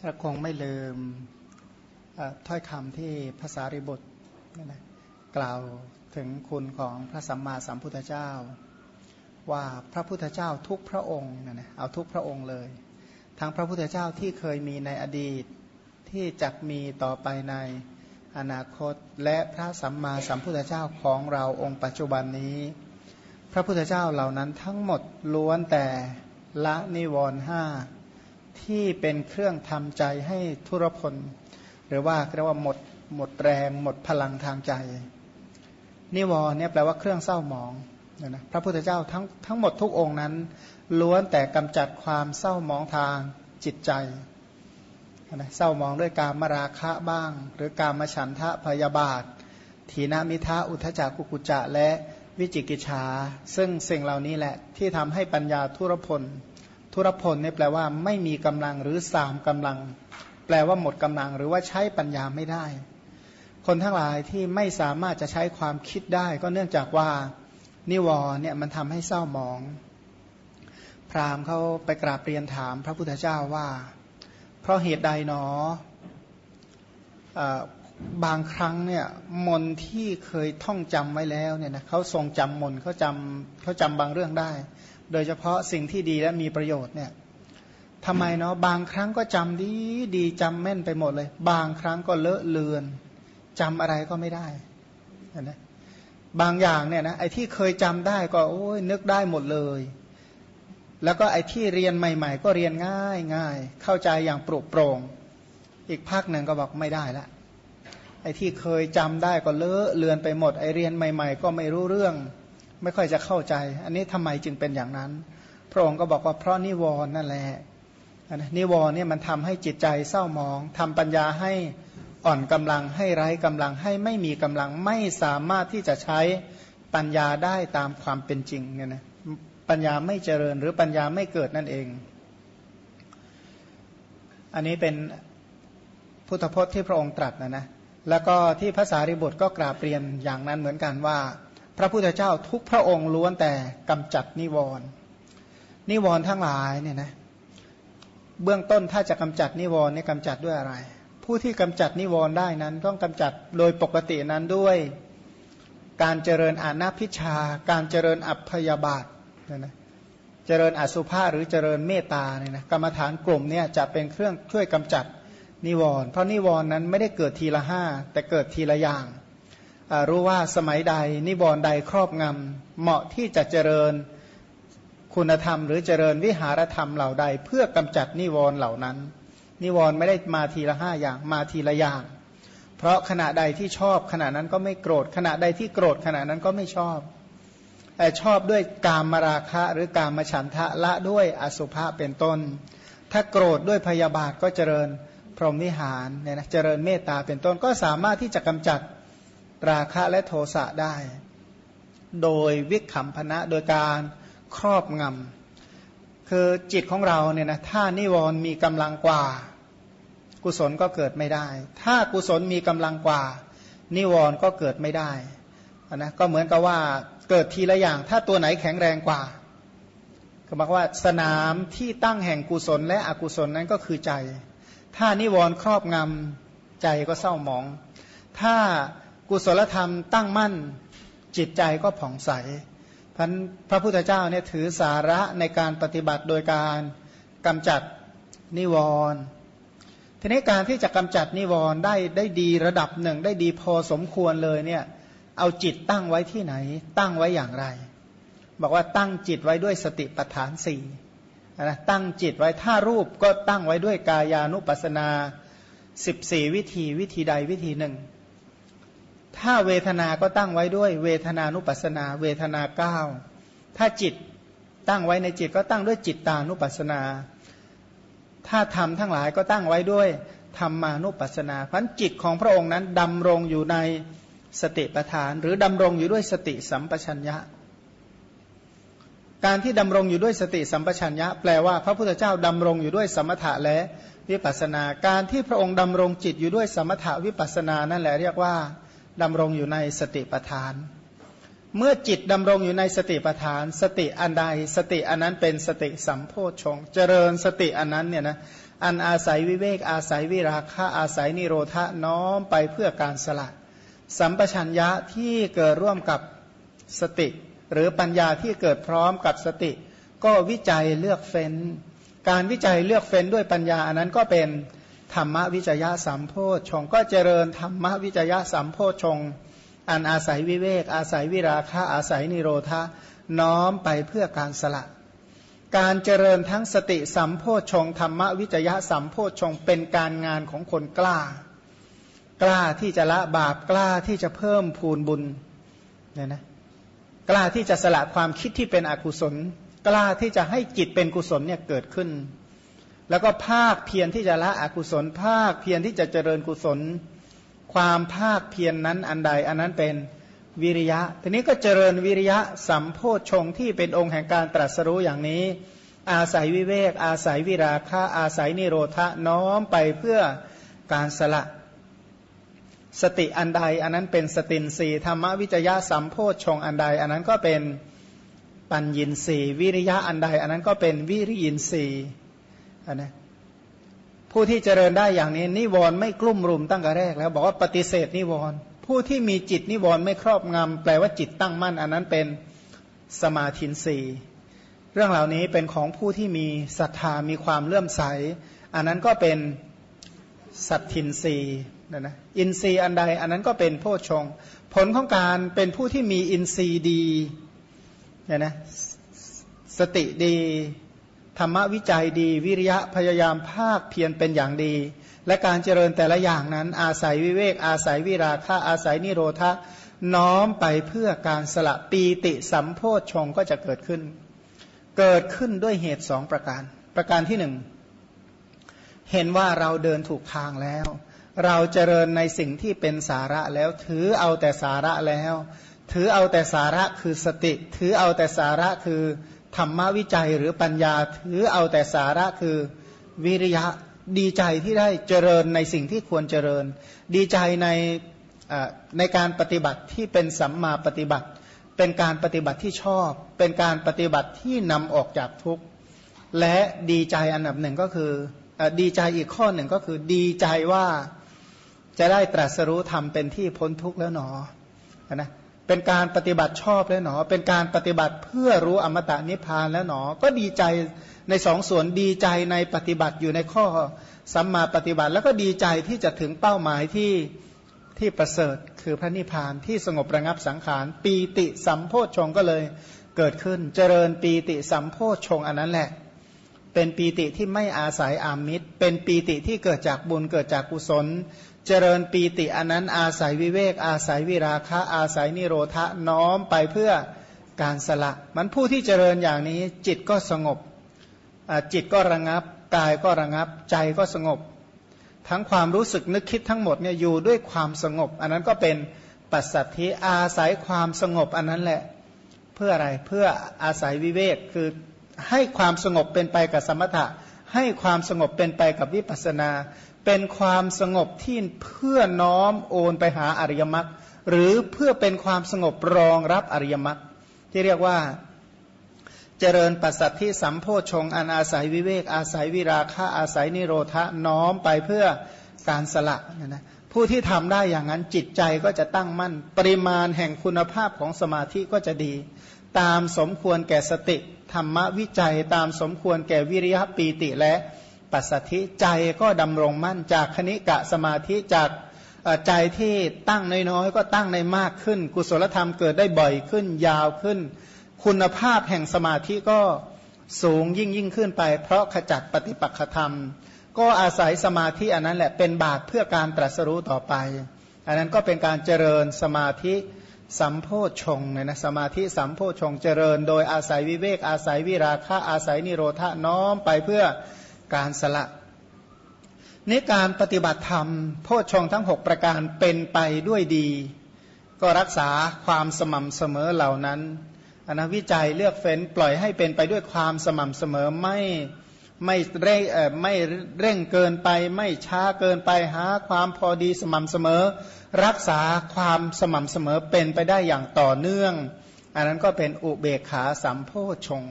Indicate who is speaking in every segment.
Speaker 1: ถ้าคงไม่ลืมถ้อยคำที่ภาษาริบุตรนะกล่าวถึงคุณของพระสัมมาสัมพุทธเจ้า ว่าพระพุทธเจ้าทุกพระองค์นะนะเอาทุกพระองค์เลย ทั้งพระพุทธเจ้าที่เคยมีในอดีตที่จะมีต่อไปในอนาคตและพระสัมมาสัมพุทธเจ้าของเราองค์ปัจจุบันนี้ พระพุทธเจ้าเหล่านั้นทั้งหมดล้วนแต่ละนิวรณ์ห้า ที่เป็นเครื่องทำใจให้ทุรพล หรือว่าเรียกว่าหมดหมดแรงหมดพลังทางใจ นิวรณ์เนี่ยแปลว่าเครื่องเศร้าหมองนะพระพุทธเจ้าทั้งทั้งหมดทุกองค์นั้น ล้วนแต่กำจัดความเศร้าหมองทางจิตใจนะเศร้ามองด้วยการมราคะบ้าง หรือการมฉันทะพยาบาท ทีนามิทะอุทจักกุกุจะและวิจิกิจฉาซึ่งสิ่งเหล่านี้แหละที่ทำให้ปัญญาทุรพล ทุรพลเนี่ยแปลว่าไม่มีกำลังหรือสามกำลัง แปลว่าหมดกำลังหรือว่าใช้ปัญญาไม่ได้ คนทั้งหลายที่ไม่สามารถจะใช้ความคิดได้ ก็เนื่องจากว่านิวรเนี่ยมันทำให้เศร้าหมอง พราหมณ์เขาไปกราบเรียนถามพระพุทธเจ้าว่า เพราะเหตุใดหนอบางครั้งเนี่ยมนที่เคยท่องจำไว้แล้วเนี่ยนะเขาทรงจำมนเขาจำเขาจำบางเรื่องได้ โดยเฉพาะสิ่งที่ดีและมีประโยชน์เนี่ยทำไมเนาะบางครั้งก็จำดีดีจำแม่นไปหมดเลย บางครั้งก็เลอะเลือนจำอะไรก็ไม่ได้นะบางอย่างเนี่ยนะไอ้ที่เคยจำได้ก็โอ้ยนึกได้หมดเลย แล้วก็ไอ้ที่เรียนใหม่ ๆ ก็เรียนง่ายง่ายเข้าใจอย่างปรุโปร่งอีกภาคหนึ่งก็บอกไม่ได้ละไอ้ที่เคยจำได้ก็เลอะเลือนไปหมดไอ้เรียนใหม่ ๆ ก็ไม่รู้เรื่อง ไม่ค่อยจะเข้าใจ อันนี้ทำไมจึงเป็นอย่างนั้น พระองค์ก็บอกว่าเพราะนิวรณ์นั่นแหละนิวรณ์เนี่ยมันทำให้จิตใจเศร้าหมองทำปัญญาให้อ่อนกำลังให้ไร้กำลังให้ไม่มีกำลังไม่สามารถที่จะใช้ปัญญาได้ตามความเป็นจริงเนี่ยนะปัญญาไม่เจริญหรือปัญญาไม่เกิดนั่นเอง อันนี้เป็นพุทธพจน์ที่พระองค์ตรัสนะนะ แล้วก็ที่ภาษาริบุตรก็กราบเรียนอย่างนั้นเหมือนกันว่า พระพุทธเจ้าทุกพระองค์ล้วนแต่กำจัดนิวรณ์นิวรณ์ทั้งหลายเนี่ยนะเบื้องต้นถ้าจะกำจัดนิวรณ์เนี่ยกำจัดด้วยอะไร ผู้ที่กำจัดนิวรณ์ได้นั้น ต้องกำจัดโดยปกตินั้นด้วยการเจริญอานาพิชา การเจริญอัพยาบาทเนี่ยนะเจริญอสุภาหรือเจริญเมตตาเนี่ยนะกรรมฐานกลุ่มเนี่ยจะเป็นเครื่องช่วยกำจัดนิวรณ์เพราะนิวรณ์นั้นไม่ได้เกิดทีละห้าแต่เกิดทีละอย่าง รู้ว่าสมัยใด นิวรณ์ใดครอบงำเหมาะที่จะเจริญคุณธรรม หรือเจริญวิหารธรรมเหล่าใด เพื่อกำจัดนิวรณ์เหล่านั้น นิวรณ์ไม่ได้มาทีละห้าอย่างมาทีละอย่าง เพราะขณะใดที่ชอบขณะนั้นก็ไม่โกรธ ขณะใดที่โกรธขณะนั้นก็ไม่ชอบแต่ชอบด้วยกามาราคะหรือกามฉันทะละด้วยอสุภะเป็นต้น ถ้าโกรธด้วยพยาบาทก็เจริญพรหมวิหารเนี่ยนะเจริญเมตตาเป็นต้นก็สามารถที่จะกำจัด ราคะและโทสะได้ โดยวิขำพนะโดยการครอบงำคือจิตของเราเนี่ยนะถ้านิวรณ์มีกำลังกว่า กุศลก็เกิดไม่ได้ ถ้ากุศลมีกำลังกว่า นิวรณ์ก็เกิดไม่ได้นะก็เหมือนกับว่าเกิดทีละอย่าง ถ้าตัวไหนแข็งแรงกว่าก็บอกว่าสนามที่ตั้งแห่งกุศลและอกุศลนั้นก็คือใจ ถ้านิวรณ์ครอบงำใจก็เศร้าหมอง ถ้า กุศลธรรมตั้งมั่นจิตใจก็ผ่องใสพันพระพุทธเจ้าเนี่ยถือสาระในการปฏิบัติโดยการกำจัดนิวรณ์ทีนี้การที่จะกำจัดนิวรณ์ได้ได้ดีระดับหนึ่งได้ดีพอสมควรเลยเนี่ยเอาจิตตั้งไว้ที่ไหน ตั้งไว้อย่างไร บอกว่าตั้งจิตไว้ด้วยสติปัฏฐานสี่นะตั้งจิตไว้ถ้ารูปก็ตั้งไว้ด้วยกายานุปัสนาสิบสี่วิธีวิธีใดวิธีหนึ่ง ถ้าเวทนาก็ตั้งไว้ด้วยเวทนานุปัสนา เวทนาเก้าถ้าจิตตั้งไว้ในจิตก็ตั้งด้วยจิตตานุปัสนา ถ้าธรรมทั้งหลายก็ตั้งไว้ด้วยธรรมานุปัสนาพันจิตของพระองค์นั้นดำรงอยู่ในสติปัฏฐาน หรือดำรงอยู่ด้วยสติสัมปชัญญะ การที่ดำรงอยู่ด้วยสติสัมปชัญญะ แปลว่าพระพุทธเจ้าดำรงอยู่ด้วยสมถะและวิปัสนา การที่พระองค์ดำรงจิตอยู่ด้วยสมถะวิปัสนานั่นแหละเรียกว่า ดำรงอยู่ในสติปัฏฐาน เมื่อจิตดำรงอยู่ในสติปัฏฐาน สติอันใดสติอันนั้นเป็นสติสัมโพชงเจริญสติอันนั้นเนี่ยนะอันอาศัยวิเวกอาศัยวิราคะอาศัยนิโรธน้อมไปเพื่อการสละสัมปชัญญะที่เกิดร่วมกับสติ หรือปัญญาที่เกิดพร้อมกับสติ ก็วิจัยเลือกเฟ้น การวิจัยเลือกเฟ้นด้วยปัญญาอันนั้นก็เป็น ธรรมวิจยะสัมโพชฌงก็เจริญธรรมวิจยะสัมโพชฌงอันอาศัยวิเวก อาศัยวิราคะอาศัยนิโรธาน้อมไปเพื่อการสละ การเจริญทั้งสติสัมโพชฌงธรรมวิจยะสัมโพชฌงเป็นการงานของคนกล้า กล้าที่จะละบาปกล้าที่จะเพิ่มพูนบุญเนี่ยนะกล้าที่จะสละความคิดที่เป็นอกุศล กล้าที่จะให้จิตเป็นกุศลเนี่ยเกิดขึ้น แล้วก็ภาคเพียรที่จะละอกุศล ภาคเพียรที่จะเจริญกุศล ความภาคเพียรนนั้นอันใดอันนั้นเป็นวิริยะ ทีนี้ก็เจริญวิริยะสัมโพชงที่เป็นองค์แห่งการตรัสรู้อย่างนี้ อาศัยวิเวก อาศัยวิราคะ อาศัยนิโรธะน้อมไปเพื่อการสละ สติอันใด อันนั้นเป็นสตินสีธรรมวิจยะสัมโพชงอันใด อันนั้นก็เป็นปัญญินสีวิริยะอันใด อันนั้นก็เป็นวิริยินสี นนะผู้ที่เจริญได้อย่างนี้ นิวรณ์ไม่กลุ่มรุมตั้งแต่แรกแล้ว บอกว่าปฏิเสธนิวรณ์ผู้ที่มีจิตนิวรณ์ไม่ครอบงำแปลว่าจิตตั้งมั่น อันนั้นเป็นสมาธินีเรื่องเหล่านี้เป็นของผู้ที่มีศรัทธามีความเลื่อมใส อันนั้นก็เป็นสัตทินรีนะนะอินทรีย์อันใดอันนั้นก็เป็นโพชง ผลของการเป็นผู้ที่มีอินทรีย์ดีเนี่ยนะสติดี ธรรมวิจัยดี วิริยะพยายามภาคเพียรเป็นอย่างดี และการเจริญแต่ละอย่างนั้นอาศัยวิเวก อาศัยวิราคะอาศัยนิโรธะน้อมไปเพื่อการสละปีติสัมโพชงก็จะเกิดขึ้น เกิดขึ้นด้วยเหตุสองประการ ประการที่หนึ่งเห็นว่าเราเดินถูกทางแล้ว เราเจริญในสิ่งที่เป็นสาระแล้วถือเอาแต่สาระแล้ว ถือเอาแต่สาระคือสติ ถือเอาแต่สาระคือ ธรรมวิจัยหรือปัญญาถือเอาแต่สาระคือวิริยะดีใจที่ได้เจริญในสิ่งที่ควรเจริญ ดีใจในในการปฏิบัติที่เป็นสัมมาปฏิบัติ เป็นการปฏิบัติที่ชอบ เป็นการปฏิบัติที่นำออกจากทุกข์ และดีใจอันดับหนึ่งก็คืออดีใจอีกข้อหนึ่งก็คือดีใจว่าจะได้ตรัสรู้ธรรมเป็นที่พ้นทุกข์แล้วหนอนะ เป็นการปฏิบัติชอบแล้วหนอ เป็นการปฏิบัติเพื่อรู้อมตะนิพพานแล้วหนอ ก็ดีใจในสองส่วนดีใจในปฏิบัติอยู่ในข้อสัมมาปฏิบัติ แล้วก็ดีใจที่จะถึงเป้าหมายที่ที่ประเสริฐคือพระนิพพานที่สงบระงับสังขาร ปีติสัมโพชฌงก็เลยเกิดขึ้น เจริญปีติสัมโพชฌงอันนั้นแหละ เป็นปีติที่ไม่อาศัยอามิตร เป็นปีติที่เกิดจากบุญเกิดจากกุศล เจริญปีติอันนั้นอาศัยวิเวก อาศัยวิราคะ อาศัยนิโรธะน้อมไปเพื่อการสละ มันผู้ที่เจริญอย่างนี้ จิตก็สงบจิตก็ระงับ กายก็ระงับ ใจก็สงบ ทั้งความรู้สึกนึกคิดทั้งหมดเนี่ยอยู่ด้วยความสงบ อันนั้นก็เป็นปัสสัทธิอาศัยความสงบอันนั้นแหละเพื่ออะไรเพื่ออาศัยวิเวกคือให้ความสงบเป็นไปกับสมถะ ให้ความสงบเป็นไปกับวิปัสนา เป็นความสงบที่เพื่อน้อมโอนไปหาอริยมรรคหรือเพื่อเป็นความสงบรองรับอริยมรรคที่เรียกว่าเจริญปัสสัทธิสัมโพชงอันอาศัยวิเวก อาศัยวิราคะอาศัยนิโรธะน้อมไปเพื่อการสละนะนะผู้ที่ทำได้อย่างนั้นจิตใจก็จะตั้งมั่น ปริมาณแห่งคุณภาพของสมาธิก็จะดี ตามสมควรแก่สติ ธรรมวิจัย ตามสมควรแก่วิริยะปีติและ ปัสสธิใจก็ดำรงมั่นจากคณิกะสมาธิจากใจที่ตั้งน้อยๆก็ตั้งในมากขึ้น กุศลธรรมเกิดได้บ่อยขึ้นยาวขึ้น คุณภาพแห่งสมาธิก็สูงยิ่งยิ่งขึ้นไป เพราะขจัดปฏิปักษธรรม ก็อาศัยสมาธิอันนั้นแหละเป็นบาตเพื่อการตรัสรู้ต่อไป อันนั้นก็เป็นการเจริญสมาธิสัมโพชงเนี่ยนะสมาธิสัมโพชงเจริญ โดยอาศัยวิเวกอาศัยวิราคะอาศัยนิโรธาน้อมไปเพื่อ การสละนี่การปฏิบัติธรรม โพชฌงทั้ง 6 ประการเป็นไปด้วยดี ก็รักษาความสม่ำเสมอเหล่านั้นอนะวิจัยเลือกเฟ้นปล่อยให้เป็นไปด้วยความสม่ำเสมอไม่ไม่เร่งไม่เร่งเกินไป ไม่ช้าเกินไปหาความพอดีสม่ำเสมอ รักษาความสม่ำเสมอเป็นไปได้อย่างต่อเนื่อง อันนั้นก็เป็นอุเบกขาสัมโพชง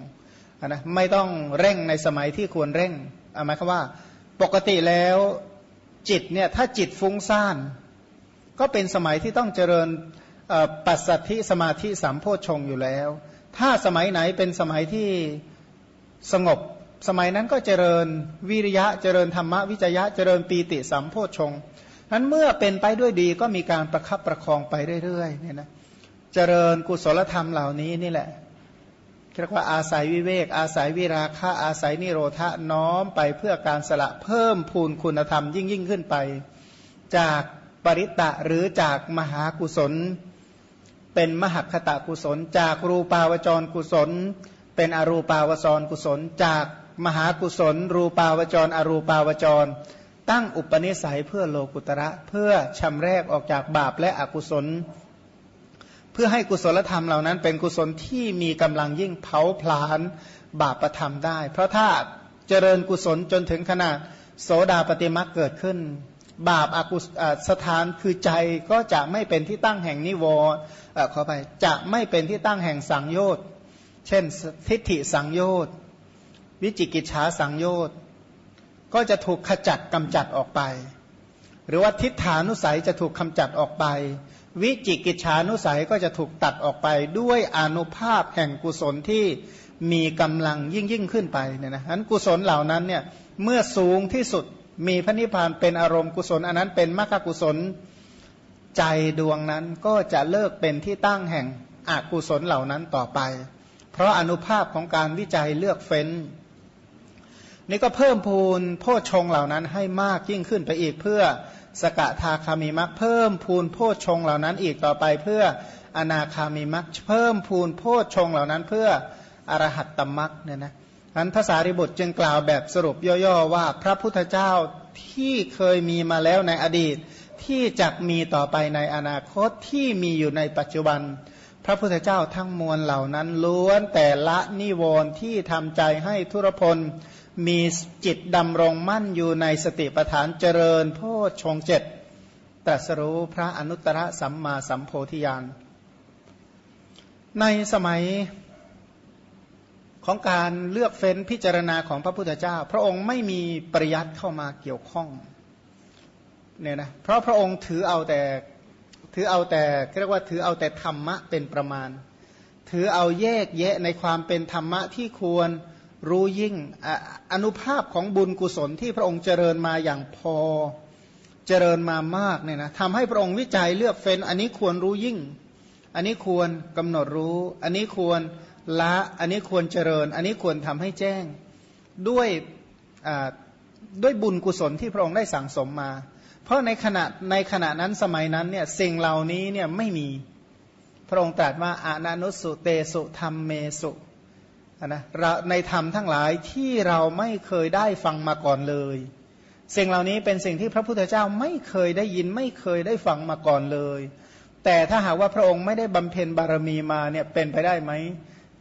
Speaker 1: นะไม่ต้องเร่งในสมัยที่ควรเร่ง หมายความว่า ปกติแล้วจิตเนี่ยถ้าจิตฟุ้งซ่าน ก็เป็นสมัยที่ต้องเจริญปัสสัทธิสมาธิสัมโพชงอยู่แล้ว ถ้าสมัยไหนเป็นสมัยที่สงบ สมัยนั้นก็เจริญวิริยะเจริญธรรมวิจยะเจริญปีติสัมโพชงนั้นเมื่อเป็นไปด้วยดีก็มีการประคับประคองไปเรื่อยๆเนี่ยนะเจริญกุศลธรรมเหล่านี้นี่แหละ เรียกว่าอาศัยวิเวก อาศัยวิราคะอาศัยนิโรธะน้อมไปเพื่อการสละเพิ่มพูนคุณธรรมยิ่งยิ่งขึ้นไป จากปริตะหรือจากมหากุศล เป็นมหคตะกุศล จากรูปาวจรกุศล เป็นอรูปาวจรกุศล จากมหากุศล รูปาวจร อรูปาวจร ตั้งอุปนิสัยเพื่อโลกุตระเพื่อชำแรกออกจากบาปและอกุศล เพื่อให้กุศลธรรมเหล่านั้น เป็นกุศลที่มีกำลังยิ่งเผาผลาญบาปประธรรมได้ เพราะถ้าเจริญกุศลจนถึงขนาดโสดาปฏิมาเกิดขึ้น บาปอากุศสถานคือใจก็จะไม่เป็นที่ตั้งแห่งนิวรณ์ขอไปจะไม่เป็นที่ตั้งแห่งสังโยชน์เช่นทิฏฐิสังโยชน์วิจิกิจฉาสังโยชน์ก็จะถูกขจัดกำจัดออกไป หรือว่าทิฏฐานุสัยจะถูกกำจัดออกไป วิจิกิจฉานุสัยก็จะถูกตัดออกไปด้วยอนุภาพแห่งกุศลที่มีกำลังยิ่งยิ่งขึ้นไปเนี่ยนะนั้นกุศลเหล่านั้นเนี่ยเมื่อสูงที่สุดมีพระนิพพานเป็นอารมณ์กุศล อันนั้นเป็นมรรคกุศลใจดวงนั้นก็จะเลิกเป็นที่ตั้งแห่งอกุศลเหล่านั้นต่อไป เพราะอนุภาพของการวิจัยเลือกเฟ้น นี่ก็เพิ่มพูนโพชงเหล่านั้นให้มากยิ่งขึ้นไปอีกเพื่อ สกทาคามีมักเพิ่มพูนโพชฌงเหล่านั้นอีกต่อไปเพื่ออนาคามีมักเพิ่มพูนโพชฌงเหล่านั้น เพื่ออรหัตตมักเนี่ยนะอันภาษาริบทจึงกล่าวแบบสรุปย่อๆว่าพระพุทธเจ้าที่เคยมีมาแล้วในอดีต ที่จะมีต่อไปในอนาคตที่มีอยู่ในปัจจุบัน พระพุทธเจ้าทั้งมวลเหล่านั้นล้วนแต่ละนิวรณ์ที่ทำใจให้ทุรพลมีจิตดำรงมั่นอยู่ในสติปัฏฐานเจริญโพชฌงเจ็ดตรัสรู้พระอนุตตรสัมมาสัมโพธิญาณในสมัยของการเลือกเฟ้นพิจารณาของพระพุทธเจ้า พระองค์ไม่มีปริยัติเข้ามาเกี่ยวข้องเนี่ยนะเพราะพระองค์ถือเอาแต่ ถือเอาแต่เรียกว่าถือเอาแต่ธรรมะเป็นประมาณ ถือเอาแยกแยะในความเป็นธรรมะที่ควรรู้ยิ่งอนุภาพของบุญกุศลที่พระองค์เจริญมาอย่างพอเจริญมามากเนี่ยนะทำให้พระองค์วิจัยเลือกเฟ้นอันนี้ควรรู้ยิ่ง อันนี้ควรกำหนดรู้ อันนี้ควรละอันนี้ควรเจริญ อันนี้ควรทำให้แจ้งด้วยด้วยบุญกุศลที่พระองค์ได้สั่งสมมา เพราะในขณะในขณะนั้นสมัยนั้นเนี่ยสิ่งเหล่านี้เนี่ยไม่มีพระองค์ตรัสว่าอานานุสุเตสุธรรมเมสุนะในธรรมทั้งหลายที่เราไม่เคยได้ฟังมาก่อนเลย สิ่งเหล่านี้เป็นสิ่งที่พระพุทธเจ้าไม่เคยได้ยินไม่เคยได้ฟังมาก่อนเลย แต่ถ้าหากว่าพระองค์ไม่ได้บำเพ็ญบารมีมาเนี่ยเป็นไปได้ไหม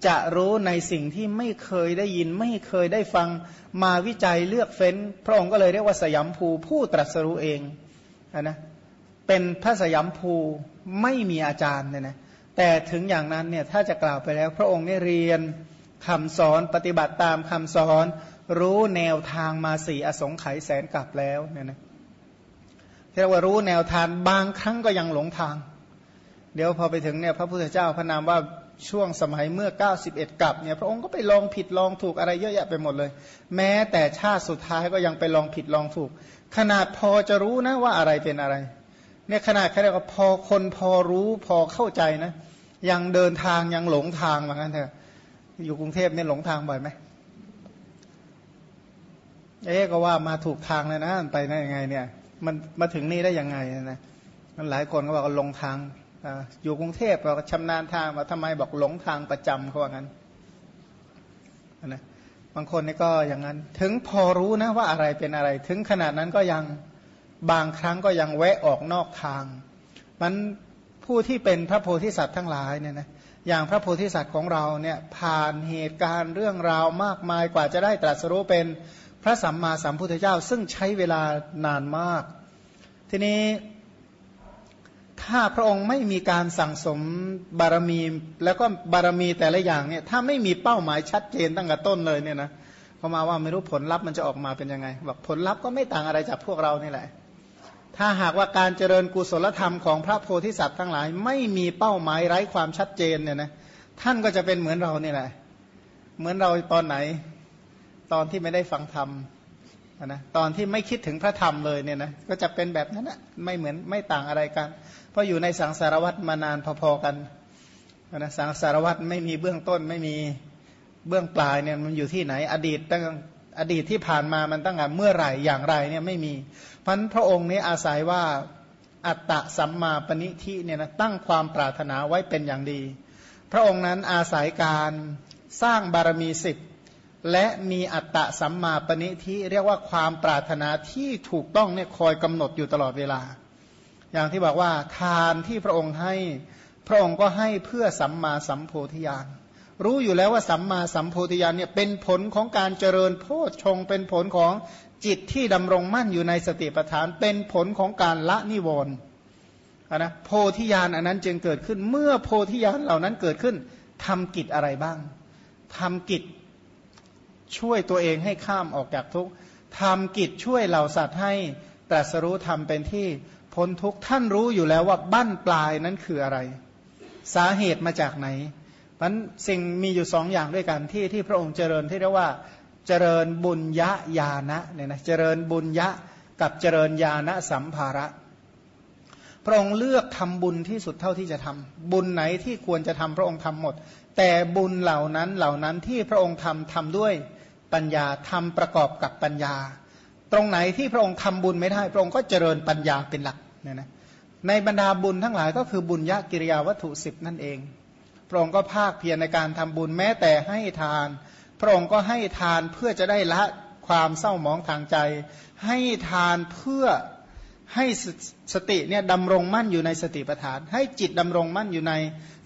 Speaker 1: จะรู้ในสิ่งที่ไม่เคยได้ยินไม่เคยได้ฟังมาวิจัยเลือกเฟ้น พระองค์ก็เลยเรียกว่าสยามภูผู้ตรัสรู้เองนะเป็นพระสยามภูไม่มีอาจารย์เนี่ยนะแต่ถึงอย่างนั้นเนี่ยถ้าจะกล่าวไปแล้ว พระองค์ได้เรียนคำสอนปฏิบัติตามคำสอน รู้แนวทางมาสี่อสงไขยแสนกลับแล้วเนี่ยนะเรียกว่ารู้แนวทางบางครั้งก็ยังหลงทาง เดี๋ยวพอไปถึงเนี่ยพระพุทธเจ้าพระนามว่า ช่วงสมัยเมื่อ 91กับเนี่ยพระองค์ก็ไปลองผิดลองถูกอะไรเยอะแยะไปหมดเลย แม้แต่ชาติสุดท้ายก็ยังไปลองผิดลองถูก ขนาดพอจะรู้นะว่าอะไรเป็นอะไรเนี่ยขนาดแค่เรียกว่าพอคนพอรู้พอเข้าใจนะ ยังเดินทางยังหลงทางเหมือนกันเถอะอยู่กรุงเทพเนี่ยหลงทางบ่อยไหมเอ๊ก็ว่ามาถูกทางเลยนะไปได้ยังไงเนี่ย มันมาถึงนี่ได้ยังไงนะมันหลายคนก็บอกว่าหลงทาง อยู่กรุงเทพเราชำนาญทางว่าทำไมบอกหลงทางประจำเขาว่างั้นนะบางคนนี่ก็อย่างนั้น ถึงพอรู้นะว่าอะไรเป็นอะไร ถึงขนาดนั้นก็ยังบางครั้งก็ยังแวะออกนอกทาง มันผู้ที่เป็นพระโพธิสัตว์ทั้งหลายเนี่ยนะอย่างพระโพธิสัตว์ของเราเนี่ยผ่านเหตุการณ์เรื่องราวมากมายกว่าจะได้ตรัสรู้เป็นพระสัมมาสัมพุทธเจ้า ซึ่งใช้เวลานานมาก ทีนี้ ถ้าพระองค์ไม่มีการสั่งสมบารมี แล้วก็บารมีแต่ละอย่างเนี่ยถ้าไม่มีเป้าหมายชัดเจนตั้งแต่ต้นเลยเนี่ยนะเขามาว่าไม่รู้ผลลัพธ์มันจะออกมาเป็นยังไงบอกผลลัพธ์ก็ไม่ต่างอะไรจากพวกเรานี่แหละ ถ้าหากว่าการเจริญกุศลธรรมของพระโพธิสัตว์ทั้งหลาย ไม่มีเป้าหมายไร้ความชัดเจนเนี่ยนะท่านก็จะเป็นเหมือนเรานี่แหละ เหมือนเราตอนไหน ตอนที่ไม่ได้ฟังธรรม นะตอนที่ไม่คิดถึงพระธรรมเลยเนี่ยนะก็จะเป็นแบบนั้นนะไม่เหมือนไม่ต่างอะไรกัน เพราะอยู่ในสังสารวัตรมานานพอๆกันนะสังสารวัตรไม่มีเบื้องต้นไม่มีเบื้องปลายเนี่ยมันอยู่ที่ไหน อดีตตั้งอดีตที่ผ่านมามันตั้งแต่เมื่อไหร่อย่างไรเนี่ยไม่มีพันพระองค์นี้อาศัยว่าอัตตะสัมมาปณิทิเนี่ยนะตั้งความปรารถนาไว้เป็นอย่างดี พระองค์นั้นอาศัยการสร้างบารมีสิบ และมีอัตตะสัมมาปณิทิเรียกว่าความปรารถนาที่ถูกต้องเนี่ยคอยกำหนดอยู่ตลอดเวลา อย่างที่บอกว่าทานที่พระองค์ให้พระองค์ก็ให้เพื่อสัมมาสัมโพธิญาณรู้อยู่แล้วว่าสัมมาสัมโพธิญาณเนี่ยเป็นผลของการเจริญโพชฌงเป็นผลของจิตที่ดำรงมั่นอยู่ในสติปัฏฐาน เป็นผลของการละนิวรณ์นะโพธิญาณอันนั้นจึงเกิดขึ้นเมื่อโพธิญาณเหล่านั้นเกิดขึ้นทำกิจอะไรบ้างทำกิจ ช่วยตัวเองให้ข้ามออกจากทุกข์ทำกิจช่วยเหล่าสัตว์ให้ตรัสรู้ทำเป็นที่พ้นทุกข์ท่านรู้อยู่แล้วว่าบั้นปลายนั้นคืออะไร สาเหตุมาจากไหนมันสิ่งมีอยู่สองอย่างด้วยกันที่ที่พระองค์เจริญที่เรียกว่าเจริญบุญยะญาณะเนี่ยนะเจริญบุญยะกับเจริญญาณสัมภาระ พระองค์เลือกทำบุญที่สุดเท่าที่จะทำบุญไหนที่ควรจะทำพระองค์ทำหมด แต่บุญเหล่านั้นเหล่านั้นที่พระองค์ทำทำด้วยปัญญาทำประกอบกับปัญญา ตรงไหนที่พระองค์ทำบุญไม่ได้ พระองค์ก็เจริญปัญญาเป็นหลักเนี่ยนะในบรรดาบุญทั้งหลายก็คือบุญยะกิริยาวัตถุสิบนั่นเอง พระองค์ก็ภาคเพียรในการทำบุญแม้แต่ให้ทาน พระองค์ก็ให้ทานเพื่อจะได้ละความเศร้าหมองทางใจ ให้ทานเพื่อ ให้สติเนี่ยดำรงมั่นอยู่ในสติปัฏฐาน ให้จิตดำรงมั่นอยู่ใน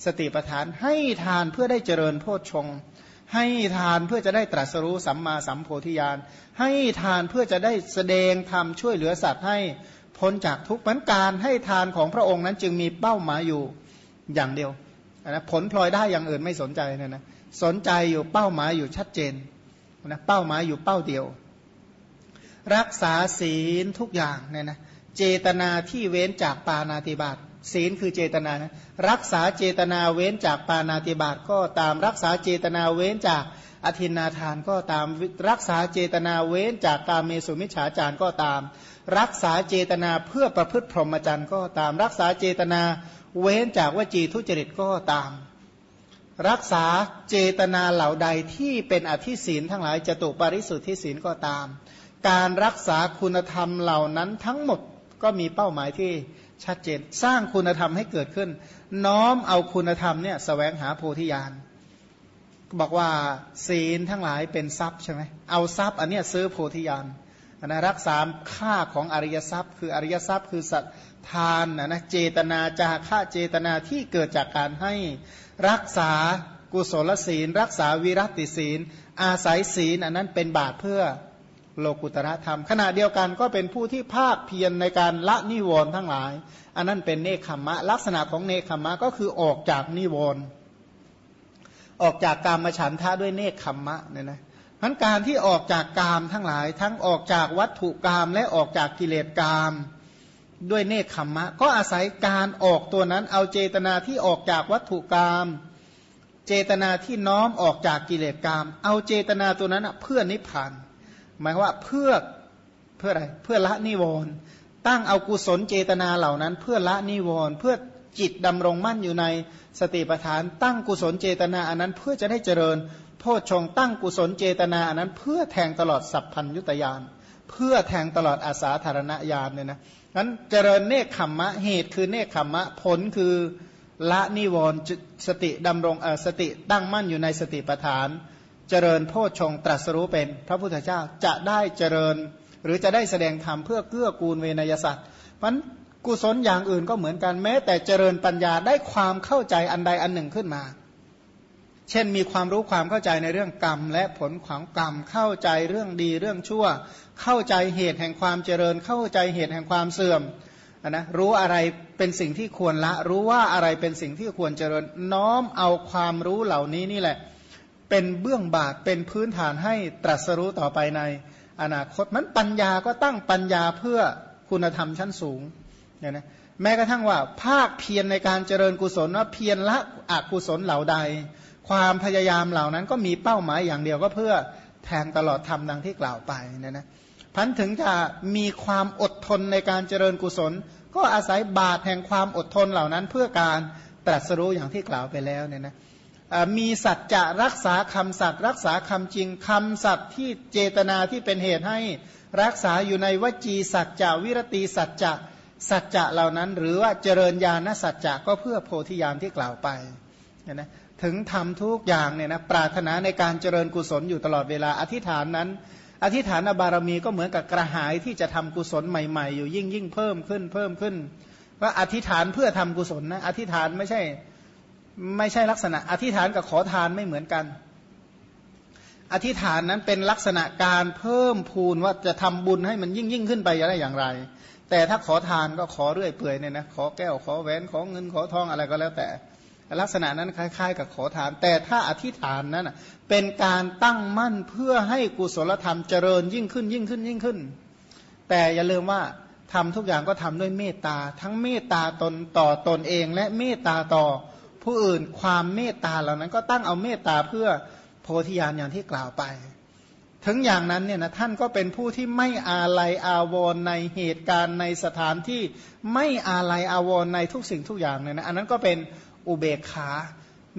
Speaker 1: สติปัฏฐาน ให้ทานเพื่อได้เจริญโพชฌงให้ทานเพื่อจะได้ตรัสรู้สัมมาสัมโพธิญาณ ให้ทานเพื่อจะได้แสดงธรรมช่วยเหลือสัตว์ให้พ้นจากทุกข์มันการให้ทานของพระองค์นั้นจึงมีเป้าหมายอยู่อย่างเดียวนะผลพลอยได้อย่างอื่นไม่สนใจนี่ยนะสนใจอยู่เป้าหมายอยู่ชัดเจนนะเป้าหมายอยู่เป้าเดียว รักษาศีลทุกอย่างเนี่ยนะ เจตนาที่เว้นจากปานาติบาตศีลคือเจตนานะรักษาเจตนาเว้นจากปานาติบาตก็ตามรักษาเจตนาเว้นจากอธินาทานก็ตามรักษาเจตนาเว้นจากกาเมสุมิฉาจารก็ตาม รักษาเจตนาเพื่อประพฤติพรหมจรรย์ก็ตาม รักษาเจตนาเว้นจากวจีทุจริตก็ตาม รักษาเจตนาเหล่าใดที่เป็นอธิศีลทั้งหลายจตุปาริสุทธิศีลก็ตาม การรักษาคุณธรรมเหล่านั้นทั้งหมด ก็มีเป้าหมายที่ชัดเจน สร้างคุณธรรมให้เกิดขึ้น น้อมเอาคุณธรรมเนี่ยสแสวงหาโพธิญาณบอกว่าศีลทั้งหลายเป็นทรัพย์ใช่ไหมเอาทรัพย์อันเนี้ยซื้อโพธิญาณนะรักษาค่าของอริยทรัพย์ คืออริยทรัพย์คือสัตทานนะนะเจตนาจาค่าเจตนาที่เกิดจากการให้รักษากุศลศีล รักษาวิรัติศีล อาศัยศีลอันนั้นเป็นบาตเพื่อ โลกุตระธรรม ขณะเดียวกันก็เป็นผู้ที่ภาคเพียรในการละนิวรณ์ทั้งหลาย อันนั้นเป็นเนคขมะ ลักษณะของเนคขมะก็คือออกจากนิวรณ์ออกจากกามฉันทะด้วยเนคขมะเนี่ยนะพันการที่ออกจากกามทั้งหลาย ทั้งออกจากวัตถุกามและออกจากกิเลสกามด้วยเนคขมมะ ก็อาศัยการออกตัวนั้น เอาเจตนาที่ออกจากวัตถุกรรมเจตนาที่น้อมออกจากกิเลสกรรมเอาเจตนาตัวนั้นเพื่อนิพพาน หมายว่าเพื่อเพื่ออะไรเพื่อละนิวรณ์ตั้งเอากุศลเจตนาเหล่านั้น เพื่อละนิวรณ์เพื่อจิตดำรงมั่นอยู่ในสติปัฏฐาน ตั้งกุศลเจตนาอันนั้นเพื่อจะได้เจริญ โพชฌงตั้งกุศลเจตนาอันนั้น เพื่อแทงตลอดสัพพัญยุตยานเพื่อแทงตลอดอาสาธารณญาณเนี่ยนะนั้นเจริญเนคขมมะเหตุคือเนคขมมะผลคือละนิวรณ์สติดำรงสติตั้งมั่นอยู่ในสติปัฏฐาน เจริญโพชฌงตรัสรู้เป็นพระพุทธเจ้าจะได้เจริญ หรือจะได้แสดงธรรมเพื่อเกื้อกูลเวนยสัตว์มันกุศลอย่างอื่นก็เหมือนกันแม้ แต่เจริญปัญญาได้ความเข้าใจอันใดอันหนึ่งขึ้นมา เช่นมีความรู้ความเข้าใจในเรื่องกรรม และผลของกรรมเข้าใจเรื่องดีเรื่องชั่ว เข้าใจเหตุแห่งความเจริญ เข้าใจเหตุแห่งความเสื่อมนะรู้อะไรเป็นสิ่งที่ควรละ รู้ว่าอะไรเป็นสิ่งที่ควรเจริญน้อมเอาความรู้เหล่านี้นี่แหละ เป็นเบื้องบาทเป็นพื้นฐานให้ตรัสรู้ต่อไปในอนาคตมันปัญญาก็ตั้งปัญญาเพื่อคุณธรรมชั้นสูงเนี่ยนะแม้กระทั่งว่าภาคเพียรในการเจริญกุศลว่าเพียรละอกุศลเหล่าใด ความพยายามเหล่านั้นก็มีเป้าหมายอย่างเดียวก็เพื่อแทงตลอดธรรมดังที่กล่าวไปเนี่ยนะพันถึงจะมีความอดทนในการเจริญกุศล ก็อาศัยบาตแห่งความอดทนเหล่านั้นเพื่อการตรัสรู้อย่างที่กล่าวไปแล้วเนี่ยนะ มีสัจจะรักษาคำสัตย์รักษาคำจริงคำสัตย์ที่เจตนาที่เป็นเหตุให้รักษาอยู่ในวจีสัจจะวิรติสัจจะสัจจะเหล่านั้น หรือว่าเจริญญาณสัจจะก็เพื่อโพธิญาณที่กล่าวไปนะถึงทำทุกอย่างเนี่ยนะปรารถนาในการเจริญกุศลอยู่ตลอดเวลาอธิษฐานนั้น อธิษฐานบารมีก็เหมือนกับกระหายที่จะทำกุศลใหม่ ๆ อยู่ยิ่งยิ่งเพิ่มขึ้นเพิ่มขึ้นว่าอธิษฐานเพื่อทำกุศลนะอธิษฐานไม่ใช่ ไม่ใช่ลักษณะ อธิษฐานกับขอทานไม่เหมือนกัน อธิษฐานนั้นเป็นลักษณะการเพิ่มพูนว่าจะทำบุญให้มันยิ่งยิ่งขึ้นไปได้อย่างไร แต่ถ้าขอทานก็ขอเรื่อยเปื่อยเนี่ยนะขอแก้วขอแหวนขอเงินขอทองอะไรก็แล้วแต่ ลักษณะนั้นคล้าย ๆ กับขอทาน แต่ถ้าอธิษฐานนั้นเป็นการตั้งมั่นเพื่อให้กุศลธรรมเจริญยิ่งขึ้นยิ่งขึ้นยิ่งขึ้น แต่อย่าลืมว่าทำทุกอย่างก็ทำด้วยเมตตา ทั้งเมตตาตนต่อตนเอง และเมตตาต่อ ผู้อื่นความเมตตาเหล่านั้นก็ตั้งเอาเมตตาเพื่อโพธิญาณอย่างที่กล่าวไป ถึงอย่างนั้นเนี่ยนะท่านก็เป็นผู้ที่ไม่อาลัยอาวรในเหตุการณ์ในสถานที่ไม่อาลัยอาวรในทุกสิ่งทุกอย่างเนี่ยนะอันนั้นก็เป็นอุเบกขา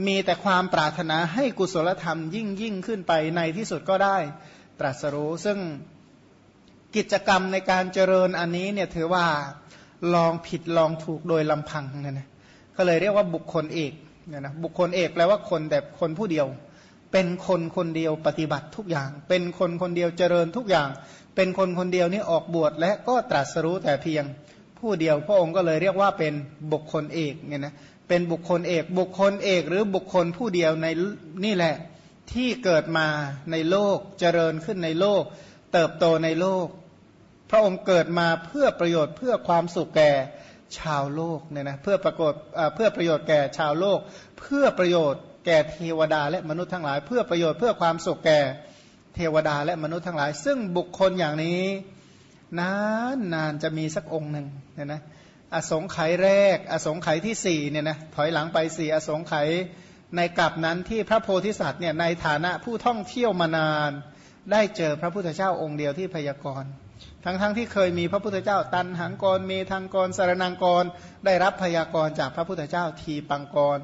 Speaker 1: มีแต่ความปรารถนาให้กุศลธรรมยิ่งยิ่งขึ้นไปในที่สุดก็ได้ตรัสรู้ซึ่งกิจกรรมในการเจริญอันนี้เนี่ยถือว่าลองผิดลองถูกโดยลำพังเนี่ยนะ ก็เลยเรียกว่าบุคคลเอกเนี่ยนะบุคคลเอกแปลว่าคนแต่คนผู้เดียว เป็นคนคนเดียวปฏิบัติทุกอย่าง เป็นคนคนเดียวเจริญทุกอย่าง เป็นคนคนเดียวนี่ออกบวชและก็ตรัสรู้แต่เพียงผู้เดียวพระองค์ก็เลยเรียกว่าเป็นบุคคลเอกเนี่ยนะเป็นบุคคลเอก บุคคลเอก หรือบุคคลผู้เดียวในนี่แหละที่เกิดมาในโลกเจริญขึ้นในโลก เติบโตในโลก พระองค์เกิดมาเพื่อประโยชน์เพื่อความสุขแก่ ชาวโลกเนี่ยนะเพื่อประกฏเพื่อประโยชน์แก่ชาวโลก เพื่อประโยชน์แก่เทวดาและมนุษย์ทั้งหลาย เพื่อประโยชน์เพื่อความสุขแก่เทวดาและมนุษย์ทั้งหลาย ซึ่งบุคคลอย่างนี้นานนานจะมีสักองค์หนึ่งเนี่ยนะอสงไขยแรก อสงไขยที่สี่เนี่ยนะถอยหลังไปสี่อสงไขยในกลับนั้นที่พระโพธิสัตว์เนี่ยในฐานะผู้ท่องเที่ยวมานาน ได้เจอพระพุทธเจ้าองค์เดียวที่พยากรณ์ ทั้งๆทที่เคยมีพระพุทธเจ้า ตันหังกรเมทังกรสารนังกร ได้รับพยากรณ์จากพระพุทธเจ้าทีปังกร